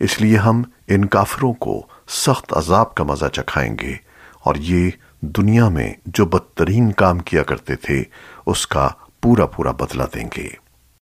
اس لیے ہم ان کافروں کو سخت عذاب کا مزہ چکھائیں گے۔ اور یہ دنیا میں جو بدترین کام کیا کرتے تھے، اس کا پورا پورا بدلہ دیں گے۔